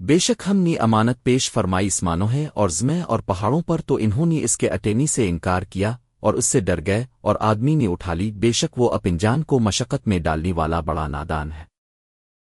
بے شک ہم نے امانت پیش فرمائی اسمانوں ہے اور زمیں اور پہاڑوں پر تو انہوں نے اس کے اٹینی سے انکار کیا اور اس سے ڈر گئے اور آدمی نے اٹھا لی، بے شک وہ اپنجان کو مشقت میں ڈالنے والا بڑا نادان ہے۔